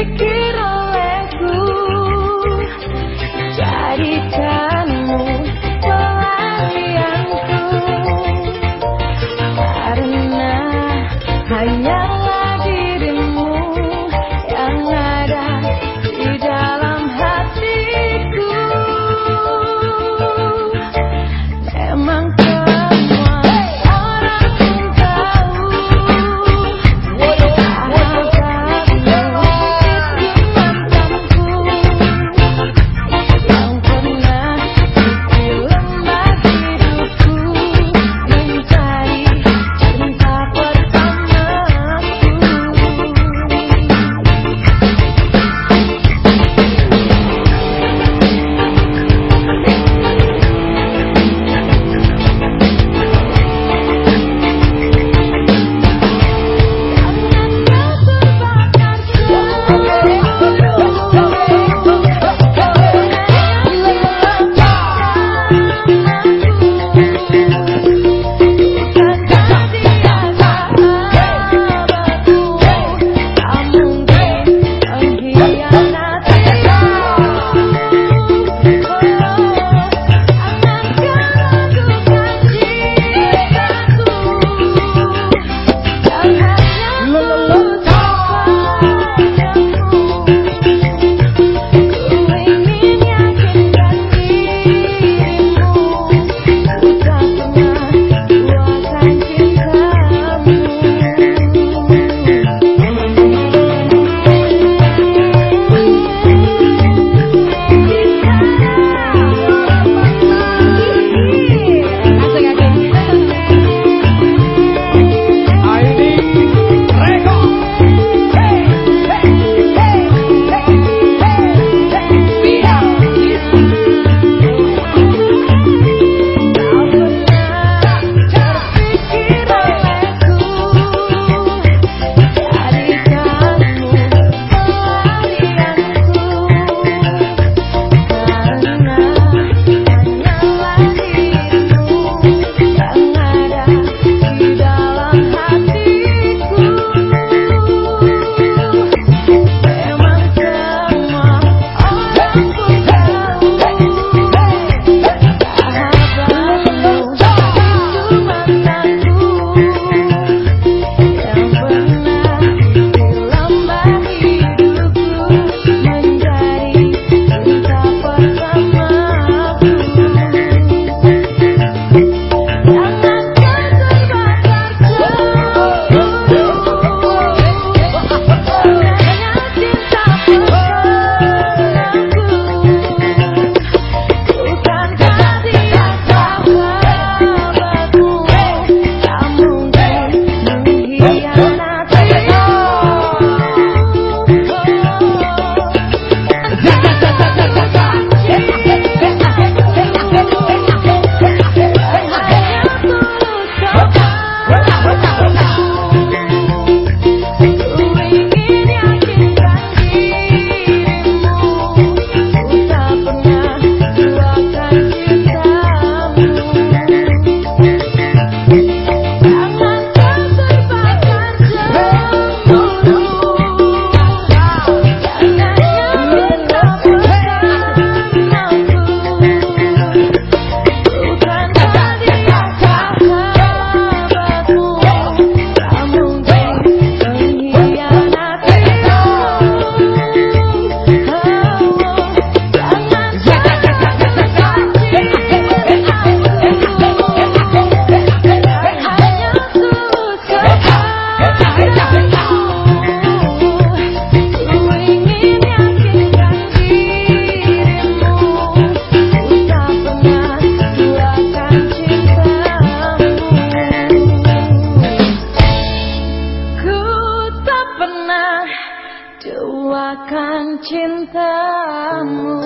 dipikir olehku. Jadi tak akan cintamu.